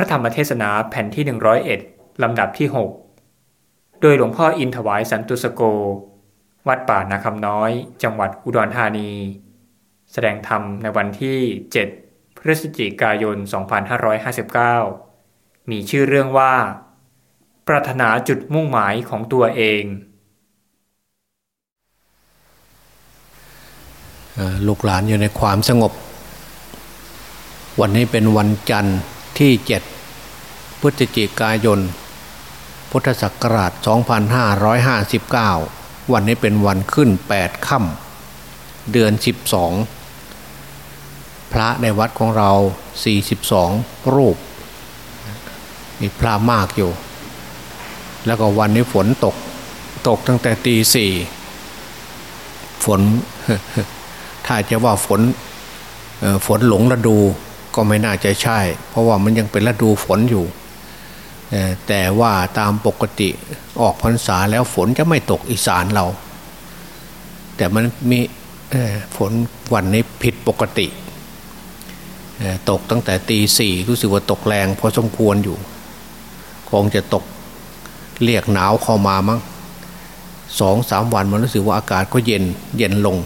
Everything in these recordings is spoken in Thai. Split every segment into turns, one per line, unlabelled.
ระธรรมเทศนาแผ่นที่ 101 ลำดับที่ 6 โดยหลวงพ่ออินถวายสันตุสโก วัดป่านาคำน้อย จังหวัดอุดรธานี แสดงธรรมในวันที่ 7 พฤศจิกายน 2559 มีชื่อเรื่องว่า ปรารถนาจุดมุ่งหมายของตัวเอง
ลูกหลานอยู่ในความสงบ วันนี้เป็นวันจันทร์ ที่เจ็ดพฤศจิกายน พุทธศักราช 2559 วันนี้เป็นวันขึ้น 8 ค่ำเดือน 12 พระในวัดของเรา 42 รูป มีพระมากอยู่ แล้วก็วันนี้ฝนตก ตกตั้งแต่ตีสี่ฝน ถ้าจะว่าฝนฝนหลงฤดู ก็ไม่น่าจะใช่ เพราะว่ามันยังเป็นฤดูฝนอยู่ แต่ว่าตามปกติออกพรรษาแล้วฝนจะไม่ตกอีสานเรา แต่มันมีฝนวันนี้ผิดปกติ ตกตั้งแต่ตีสี่รู้สึกว่าตกแรงพอสมควรอยู่ คงจะตกเรียกหนาวเข้ามามั้งสองสามวันมันรู้สึกว่าอากาศก็เย็นเย็นลง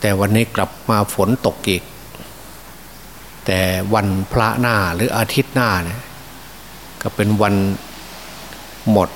แต่วันนี้กลับมาฝนตกอีก แต่วันพระหน้าหรืออาทิตย์หน้าเนี่ยก็เป็นวันหมด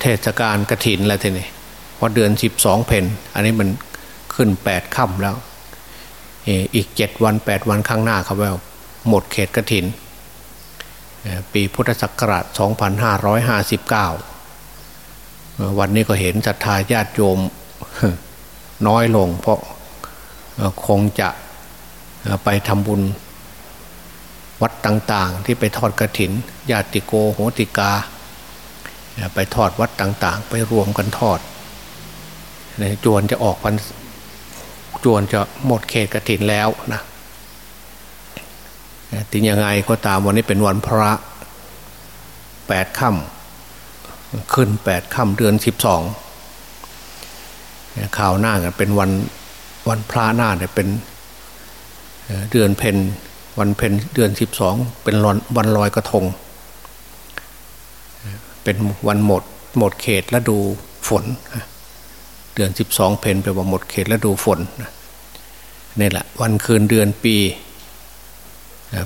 เทศกาลกระถินแล้วทีนี้พอเดือนสิบสองเพนอันนี้มันขึ้นแปดค่ำแล้วอีกเจ็ดวันแปดวันข้างหน้าครับว่าหมดเขตกระถิน ปีพุทธศักราช 2559 วันนี้ก็เห็นศรัทธาญาติโยมน้อยลงเพราะคงจะ ไปทำบุญวัดต่างๆ ที่ไปทอดกระถิน ญาติโกโหติกา ไปทอดวัดต่างๆ ไปรวมกันทอดจวนจะออกพันจวนจะหมดเขตกระถินแล้วนะถึงยังไงก็ตามวันนี้เป็นวันพระแปดค่ำขึ้นแปดค่ำเดือนสิบสองข่าวหน้ากันเป็นวันวันพระหน้าเนี่ยเป็น เดือนเพนวันเพนเดือนสิบสองเป็นวันลอยกระทง เป็นวันหมดหมดเขตและดูฝน เดือนสิบสองเพนแปลว่าหมดเขตและดูฝนนี่แหละวันคืนเดือนปี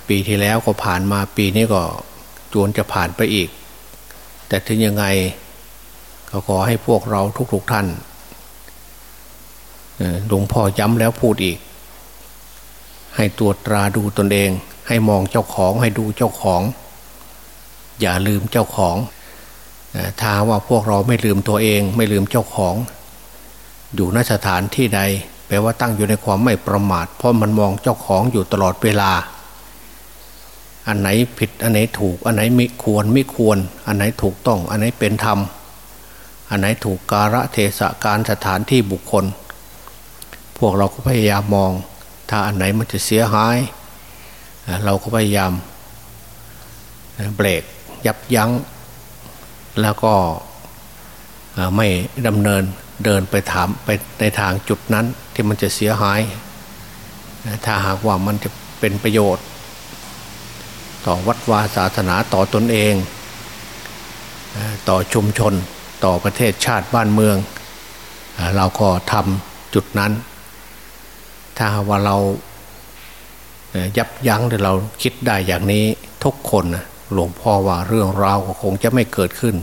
ปีที่แล้วก็ผ่านมาปีนี้ก็จวนจะผ่านไปอีก แต่ถึงยังไงก็ขอให้พวกเราทุกๆทท่านหลวงพ่อย้ำแล้วพูดอีก ให้ตรวจตราดูตนเอง ให้มองเจ้าของให้ดูเจ้าของ อย่าลืมเจ้าของถ้าว่าพวกเราไม่ลืมตัวเอง ไม่ลืมเจ้าของ อยู่นสถานที่ใดแปลว่าตั้งอยู่ในความไม่ประมาท เพราะมันมองเจ้าของอยู่ตลอดเวลา อันไหนผิดอันไหนถูก อันไหนไม่ควรไม่ควร อันไหนถูกต้อง อันไหนเป็นธรรม อันไหนถูกกาละเทศะการสถานที่บุคคล พวกเราก็พยายามมอง ถ้าอันไหนมันจะเสียหาย เราก็พยายามเบรกยับยัง้ง แล้วก็ไม่ดำเนินเดินไปถามไปในทางจุดนั้นที่มันจะเสียหาย ถ้าหากว่ามันจะเป็นประโยชน์ ต่อวัดวาศาสนาต่อตนเอง ต่อชุมชนต่อประเทศชาติบ้านเมือง เราก็ทำจุดนั้น ถ้าว่าเรายับยั้งหรือเราคิดได้อย่างนี้ทุกคนหลวงพ่อว่าเรื่องราวก็คงจะไม่เกิดขึ้น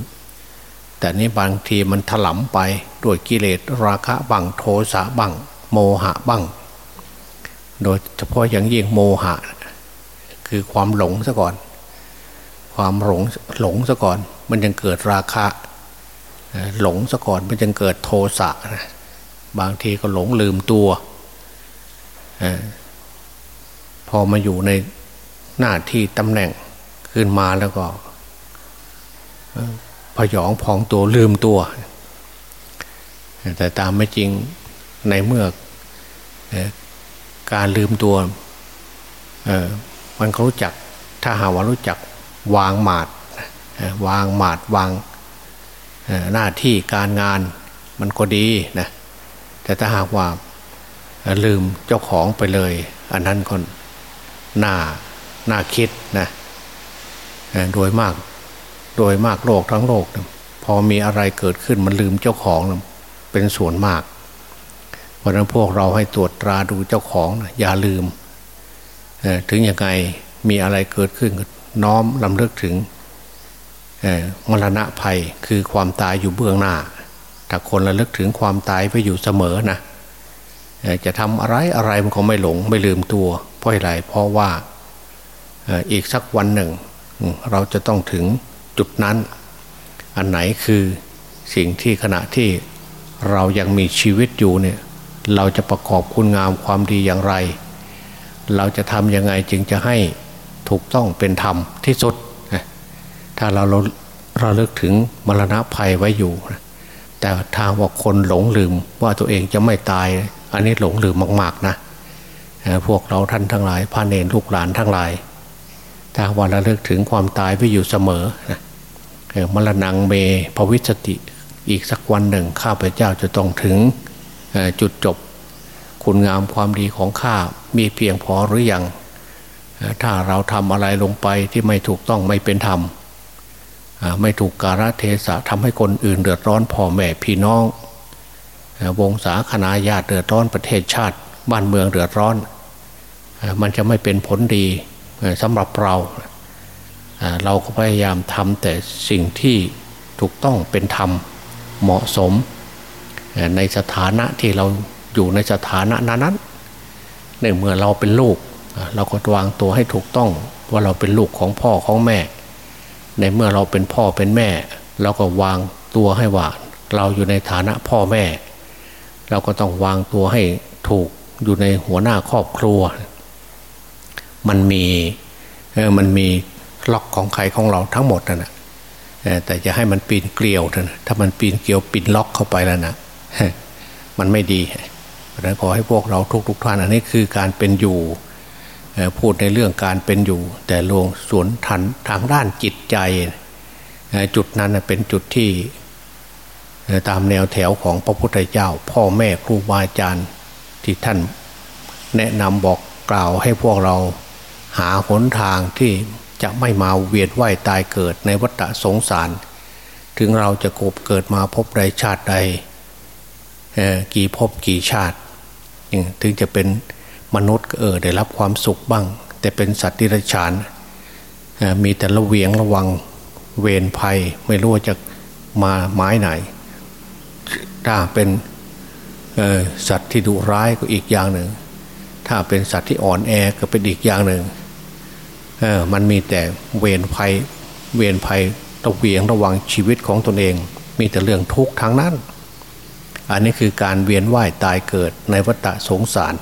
แต่นี้บางทีมันถลำไปด้วยกิเลสราคะบังโทสะบังโมหะบังโดยเฉพาะอย่างยิ่งโมหะ คือความหลงซะก่อน ความหลงหลงซะก่อน มันยังเกิดราคะหลงซะก่อนมันยังเกิดโทสะนะบางทีก็หลงลืมตัว พอมาอยู่ในหน้าที่ตำแหน่งขึ้นมาแล้วก็พยองพองตัวลืมตัว แต่ตามไม่จริงในเมื่อการลืมตัวมันเขารู้จักถ้าหาว่ารู้จักวางหมาดวางหมาดวางหน้าที่การงานมันก็ดีนะแต่ถ้าหากว่า ลืมเจ้าของไปเลย อันนั้นคนน่าน่าคิดนะโดยมาก โดยมากโลกทั้งโลกพอมีอะไรเกิดขึ้นมันลืมเจ้าของเป็นส่วนมาก เพราะนั้นพวกเราให้ตรวจตราดูเจ้าของอย่าลืม ถึงยังไงมีอะไรเกิดขึ้นน้อมลำลึกถึงมรณะภัยคือความตายอยู่เบื้องหน้าถ้าคนระลึกถึงความตายไปอยู่เสมอนะ จะทำอะไรอะไรมันก็ไม่หลงไม่ลืมตัว เพราะอะไรเพราะว่าอีกสักวันหนึ่ง เราจะต้องถึงจุดนั้น อันไหนคือสิ่งที่ขณะที่เรายังมีชีวิตอยู่เนี่ยเราจะประกอบคุณงามความดีอย่างไร เราจะทำยังไงจึงจะให้ถูกต้องเป็นธรรมที่สุด ถ้าเราเราเลิกถึงมรณะภัยไว้อยู่ แต่ถ้าว่าคนหลงลืมว่าตัวเองจะไม่ตาย อันนี้หลงลืมมาก ๆนะพวกเราท่านทั้งหลายพระเนรลูกหลานทั้งหลายถ้าวันระลึกถึงความตายไว้อยู่เสมอนะมรณงเมภวิสติอีกสักวันหนึ่งข้าพเจ้าจะต้องถึงจุดจบ คุณงามความดีของข้ามีเพียงพอหรือยังถ้าเราทำอะไรลงไปที่ไม่ถูกต้องไม่เป็นธรรมไม่ถูกกาลเทศะทำให้คนอื่นเดือดร้อนพ่อแม่พี่น้อง วงศาคณาญาติเดือดร้อนประเทศชาติ บ้านเมืองเดือดร้อน มันจะไม่เป็นผลดีสำหรับเราเราก็พยายามทำแต่สิ่งที่ถูกต้องเป็นธรรมเหมาะสม ในสถานะที่เราอยู่ในสถานะนั้นในเมื่อเราเป็นลูก เราก็วางตัวให้ถูกต้องว่าเราเป็นลูกของพ่อของแม่ ในเมื่อเราเป็นพ่อเป็นแม่ เราก็วางตัวให้ว่าเราอยู่ในฐานะพ่อแม่ เราก็ต้องวางตัวให้ถูกอยู่ในหัวหน้าครอบครัว มันมีมันมีล็อกของใครของเราทั้งหมดนะแต่จะให้มันปีนเกลียวนะถ้ามันปีนเกลียวปีนล็อกเข้าไปแล้วนะมันไม่ดีเพราะนั้นขอให้พวกเราทุกๆท่านอันนี้คือการเป็นอยู่พูดในเรื่องการเป็นอยู่ แต่ลงสวนทันทางด้านจิตใจ จุดนั้นเป็นจุดที่ ตามแนวแถวของพระพุทธเจ้า พ่อแม่ครูบาอาจารย์ที่ท่านแนะนำบอกกล่าวให้พวกเราหาหนทางที่จะไม่มาเวียนว่ายตายเกิดในวัฏสงสาร ถึงเราจะกบเกิดมาพบใดชาติใดกี่พบกี่ชาติ ถึงจะเป็นมนุษย์เออได้รับความสุขบ้าง แต่เป็นสัตว์ที่ไรฉานมีแต่ระเวียงระวังเวรภัยไม่รู้ว่าจะมาไม้ไหน ถ้าเป็นสัตว์ที่ดุร้ายก็อีกอย่างหนึ่ง ถ้าเป็นสัตว์ที่อ่อนแอก็เป็นอีกอย่างหนึ่งมันมีแต่เวรภัยเวรภัยระเวียงระวังชีวิตของตนเอง มีแต่เรื่องทุกข์ทางนั้น อันนี้คือการเวียนว่ายตายเกิดในวัฏสงสาร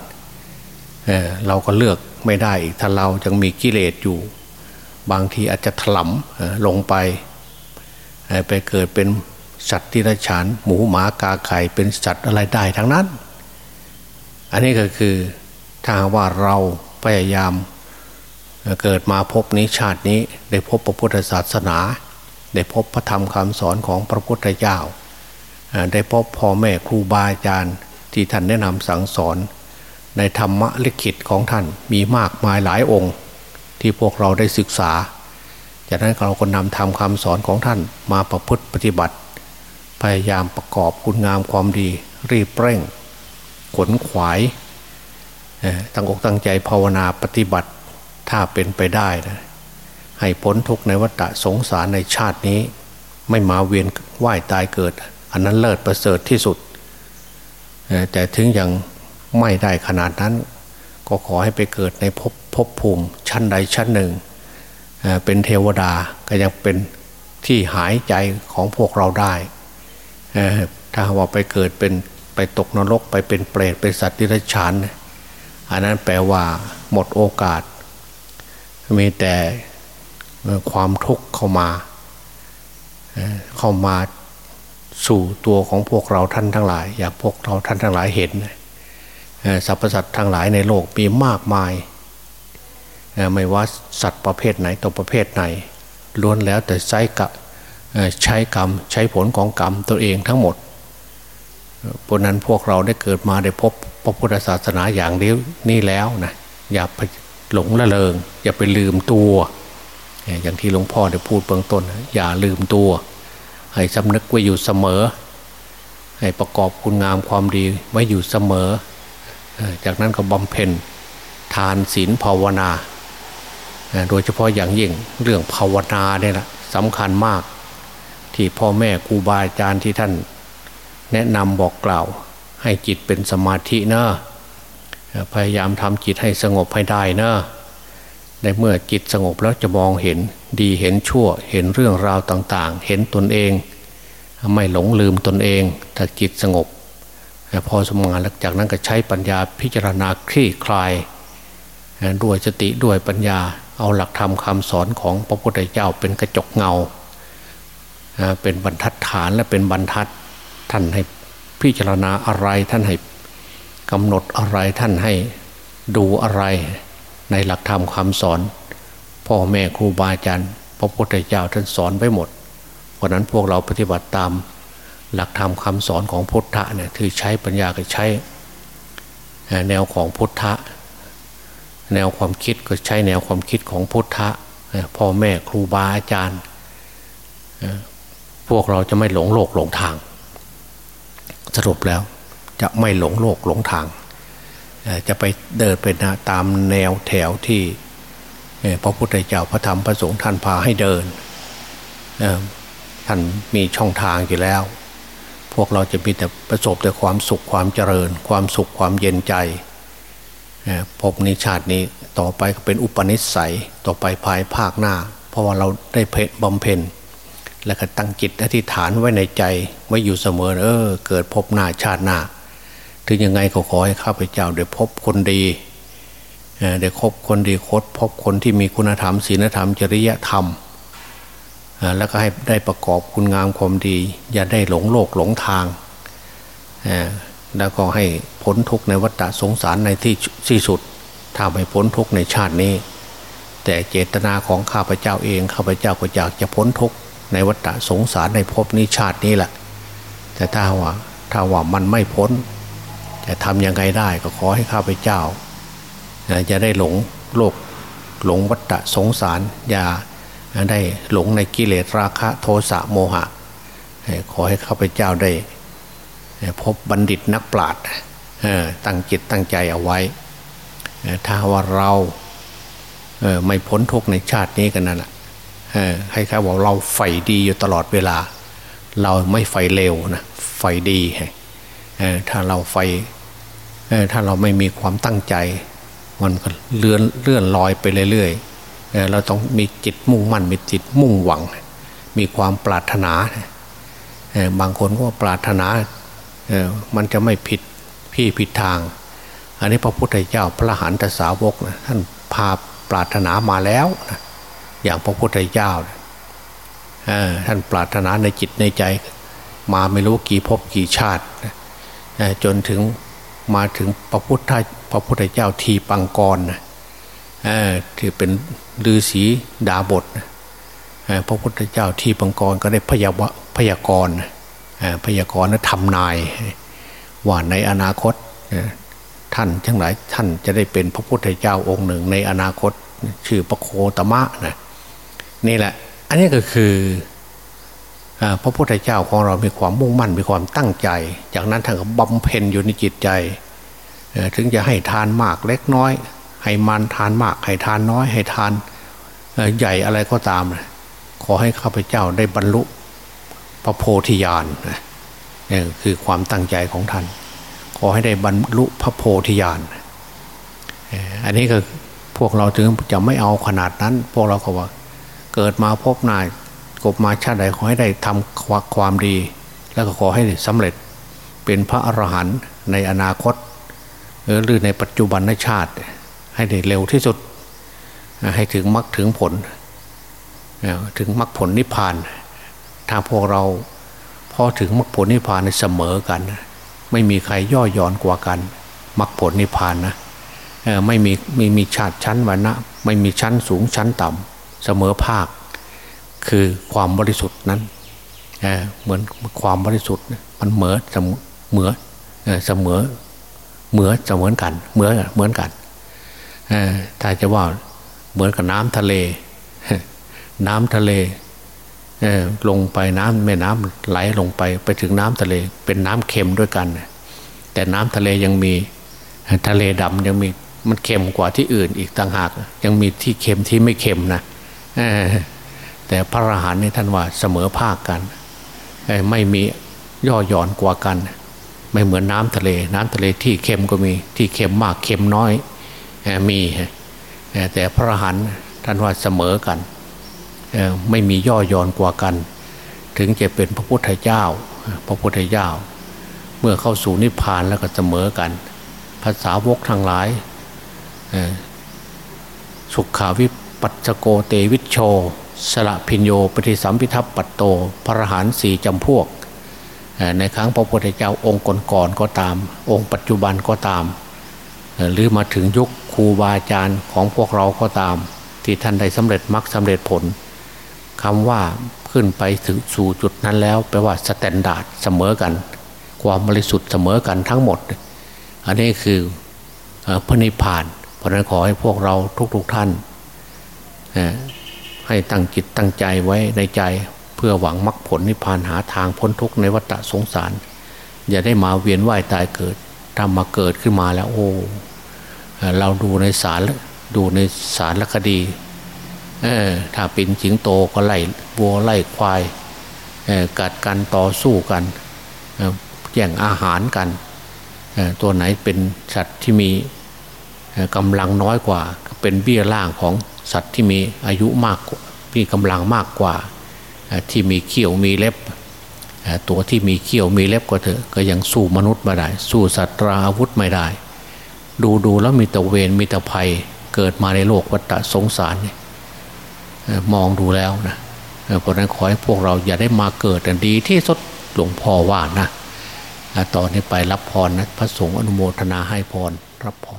เเราก็เลือกไม่ได้อีกถ้าเรายังมีกิเลสอยู่ บางทีอาจจะถลำลงไปไปเกิดเป็น สัตว์ที่ไรฉานหมูหมากาไข่เป็นสัตว์อะไรได้ทั้งนั้น อันนี้ก็คือถ้าว่าเราพยายามเกิดมาพบนี้ชาตินี้ได้พบพระพุทธศาสนา ได้พบพระธรรมคำสอนของพระพุทธเจ้า ได้พบพ่อแม่ครูบาอาจารย์ที่ท่านแนะนำสั่งสอน ในธรรมะลิขิตของท่านมีมากมายหลายองค์ ที่พวกเราได้ศึกษา จากนั้นเราก็นำธรรมคำสอนของท่านมาประพฤติปฏิบัติ พยายามประกอบคุณงามความดี รีบเร่ง ขนขวายตั้งอกตั้งใจภาวนาปฏิบัติ ถ้าเป็นไปได้นะให้พ้นทุกในวัฏสงสารในชาตินี้ ไม่มาเวียนว่ายตายเกิด อันนั้นเลิศประเสริฐที่สุด แต่ถึงยังไม่ได้ขนาดนั้น ก็ขอให้ไปเกิดในภพภพภูมิชั้นใดชั้นหนึ่ง เป็นเทวดาก็ยังเป็นที่หายใจของพวกเราได้ ถ้าว่าไปเกิดเป็นไปตกนรกไปเป็นเปรตเป็นสัตว์ที่ไรฉานอันนั้นแปลว่าหมดโอกาส มีแต่ความทุกข์เข้ามา เข้ามาสู่ตัวของพวกเราท่านทั้งหลาย อยากพวกเราท่านทั้งหลายเห็นสรรพสัตว์ทั้งหลายในโลกมีมากมาย ไม่ว่าสัตว์ประเภทไหนตัวประเภทไหนล้วนแล้วแต่ใช้กับ ใช้กรรมใช้ผลของกรรมตัวเองทั้งหมดเพราะนั้นพวกเราได้เกิดมาได้พบพระพุทธศาสนาอย่างเดียวนี่แล้วนะอย่าหลงละเลง อย่าไปลืมตัว อย่างที่หลวงพ่อได้พูดเบื้องต้น อย่าลืมตัว ให้สำนึกไว้อยู่เสมอ ให้ประกอบคุณงามความดีไว้อยู่เสมอ จากนั้นก็บำเพ็ญทานศีลภาวนา โดยเฉพาะอย่างยิ่งเรื่องภาวนาเนี่ยแหละสำคัญมาก ที่พ่อแม่ครูบาอาจารย์ที่ท่าน แนะนำบอกกล่าว ให้จิตเป็นสมาธินะพยายามทำจิตให้สงบให้ได้นะในเมื่อจิตสงบแล้วจะมองเห็นดีเห็นชั่วเห็นเรื่องราวต่างๆ เห็นตนเอง ไม่หลงลืมตนเอง ถ้าจิตสงบพอสมานหลังจากนั้นก็ใช้ปัญญาพิจารณาคลี่คลาย ด้วยสติด้วยปัญญาเอาหลักธรรมคำสอนของพระพุทธเจ้าเป็นกระจกเงา เป็นบรรทัดฐานและเป็นบรรทัดท่านให้พิจารณาอะไรท่านให้กำหนดอะไรท่านให้ดูอะไรในหลักธรรมคำสอน พ่อแม่ครูบาอาจารย์พระพุทธเจ้าท่านสอนไว้หมด เพราะนั้นพวกเราปฏิบัติตามหลักธรรมคำสอนของพุทธะเนี่ยคือใช้ปัญญาก็ใช้แนวของพุทธะแนวความคิดก็ใช้แนวความคิดของพุทธะพ่อแม่ครูบาอาจารย์ พวกเราจะไม่หลงโลกหลงทาง สรุปแล้วจะไม่หลงโลกหลงทาง จะไปเดินไปนะตามแนวแถวที่พระพุทธเจ้าพระธรรมพระสงฆ์ท่านพาให้เดินท่านมีช่องทางอยู่แล้ว พวกเราจะมีแต่ประสบแต่ความสุขความเจริญ ความสุขความเย็นใจพบนิชาตินี้ต่อไปก็เป็นอุปนิสัยต่อไปภายภาคหน้า เพราะว่าเราได้เพบำเพ็ญ และก็ตั้งจิตอธิษฐานไว้ในใจไว้อยู่เสมอเออ เกิดพบหน้าชาติหน้า ถึงยังไงก็ขอให้ข้าพเจ้าได้พบคนดีได้คบคนดีคดพบคนที่มีคุณธรรมศีลธรรม จริยธรรม แล้วก็ให้ได้ประกอบคุณงามความดี อย่าได้หลงโลกหลงทาง แล้วก็ให้พ้นทุกข์ในวัฏสงสารในที่ที่สุดทำให้พ้นทุกข์ในชาตินี้ แต่เจตนาของข้าพเจ้าเองข้าพเจ้าก็อยากจะพ้นทุกข์ ในวัฏสงสารในภพนี้ชาตินี้แหละแต่ถ้าว่าถ้าว่ามันไม่พ้น จะทำยังไงได้ก็ขอให้ข้าพเจ้าจะได้หลงโลกหลงวัฏสงสาร อย่าได้หลงในกิเลสราคะโทสะโมหะ ขอให้ข้าพเจ้าได้ พบบัณฑิตนักปราชญ์ตั้งจิตตั้งใจเอาไว้ ถ้าว่าเราไม่พ้นทุกในชาตินี้กันนั่นแหละ ให้ข้าว่าเราใฝ่ดีอยู่ตลอดเวลา เราไม่ไฟเลวนะไฟดีถ้าเราไฟถ้าเราไม่มีความตั้งใจ มันก็เลื่อนเลื่อนลอยไปเรื่อยๆเราต้องมีจิตมุ่งมั่นมีจิตมุ่งหวัง มีความปรารถนา บางคนก็ปรารถนามันจะไม่ผิดพี่ผิดทาง อันนี้พระพุทธเจ้าพระหันตสาวกท่านพาปรารถนามาแล้ว อย่างพระพุทธเจ้าท่านปรารถนาในจิตในใจ มาไม่รู้กี่ภพกี่ชาติจนถึงมาถึงพระพุทธพระพุทธเจ้าทีปังกรนะที่เป็นฤาษีดาบทพระพุทธเจ้าทีปังกรก็ได้พยาวพยากรพยากรณ์และทำนายว่าในอนาคตท่านทั้งหลายท่านจะได้เป็นพระพุทธเจ้าองค์หนึ่งในอนาคต ชื่อพระโคตมะนะ นี่แหละ อันนี้ก็คือพระพุทธเจ้าของเรา มีความมุ่งมั่น มีความตั้งใจ จากนั้นท่านก็บำเพ็ญอยู่ในจิตใจ ถึงจะให้ทานมากเล็กน้อย ให้มันทานมาก ให้ทานน้อย ให้ทานใหญ่อะไรก็ตาม ขอให้ข้าพเจ้าได้บรรลุพระโพธิญาณนี่คือความตั้งใจของท่าน ขอให้ได้บรรลุพระโพธิญาณ อันนี้ก็พวกเราถึงจะไม่เอาขนาดนั้น พวกเราก็ว่า เกิดมาพบนายกบมาชาติใดขอให้ได้ทำความดี แล้วก็ขอให้สำเร็จเป็นพระอรหันต์ในอนาคตหรือในปัจจุบันในชาติ ให้ได้เร็วที่สุด ให้ถึงมรรคถึงผล ถึงมรรคผลนิพพาน ถ้าพวกเราพอถึงมรรคผลนิพพานเสมอกัน ไม่มีใครย่อหย่อนกว่ากันมรรคผลนิพพานนะไม่มีไม่มีชาติชั้นวรรณะไม่มีชั้นสูงชั้นต่ำ เสมอภาค คือความบริสุทธิ์นั้นเหมือนความบริสุทธิ์มันเหมือเสมอเหมือเสมอเหมือเสมือนกัน เหมือเหมือนกันถ้าจะว่าเหมือนกับน้ำทะเล น้ำทะเลลงไปน้ำแม่น้ำไหลลงไปไปถึงน้ำทะเล เป็นน้ำเค็มด้วยกัน แต่น้ำทะเลยังมีทะเลดำยังมีมันเค็มกว่าที่อื่นอีกต่างหาก ยังมีที่เค็มที่ไม่เค็มนะ แต่พระอรหันต์นี่ท่านว่าเสมอภาคกันไม่มีย่อหย่อนกว่ากัน ไม่เหมือนน้ำทะเล น้ำทะเลที่เค็มก็มีที่เค็มมากเค็มน้อยมีแต่พระอรหันต์ท่านว่าเสมอกันไม่มีย่อหย่อนกว่ากัน ถึงจะเป็นพระพุทธเจ้า พระพุทธเจ้า เมื่อเข้าสู่นิพพานแล้วก็เสมอกันพระสาวกทั้งหลายสุกขวิ ปัสสโกเตวิชโช ฉฬภิญโญ ปฏิสัมภิทัปปัตโต พระอรหันต์สี่จำพวก ในครั้งพระพุทธเจ้าองค์ก่อนๆก็ตาม องค์ปัจจุบันก็ตาม หรือมาถึงยุคครูบาอาจารย์ของพวกเราก็ตาม ที่ท่านได้สำเร็จมรรคสำเร็จผลคำว่าขึ้นไปถึงสู่จุดนั้นแล้วแปลว่า standard เสมอกัน ความบริสุทธิ์เสมอกันทั้งหมด อันนี้คือพระนิพพาน เพราะนั้นขอให้พวกเราทุกๆทท่าน ให้ตั้งจิตตั้งใจไว้ในใจเพื่อหวังมรรคผลนิพพานหาทางพ้นทุกข์ในวัฏสงสาร อย่าได้มาเวียนว่ายตายเกิดทำมาเกิดขึ้นมาแล้วโอ้เราดูในสารดูในสารคดีเออถ้าเป็นจิงโตก็ไล่วัวไล่ควายกัดกันต่อสู้กันแย่งอาหารกัน ตัวไหนเป็นสัตว์ที่มีกำลังน้อยกว่า เป็นเบี้ยล่างของ สัตว์ที่มีอายุมากมีกำลังมากกว่าที่มีเขี้ยวมีเล็บตัวที่มีเขี้ยวมีเล็บก็เถอะก็ยังสู้มนุษย์ไม่ได้ สู้สัตราอาวุธไม่ได้ ดูดูแล้วมีแต่เวรมีแต่ภัยเกิดมาในโลกวัฏสงสารมองดูแล้วนะเพราะนั้นขอให้พวกเราอย่าได้มาเกิดแต่ดีที่สุดหลวงพ่อว่านะตอนนี้ไปรับพรนะพระสงฆ์อนุโมทนาให้พรรับพร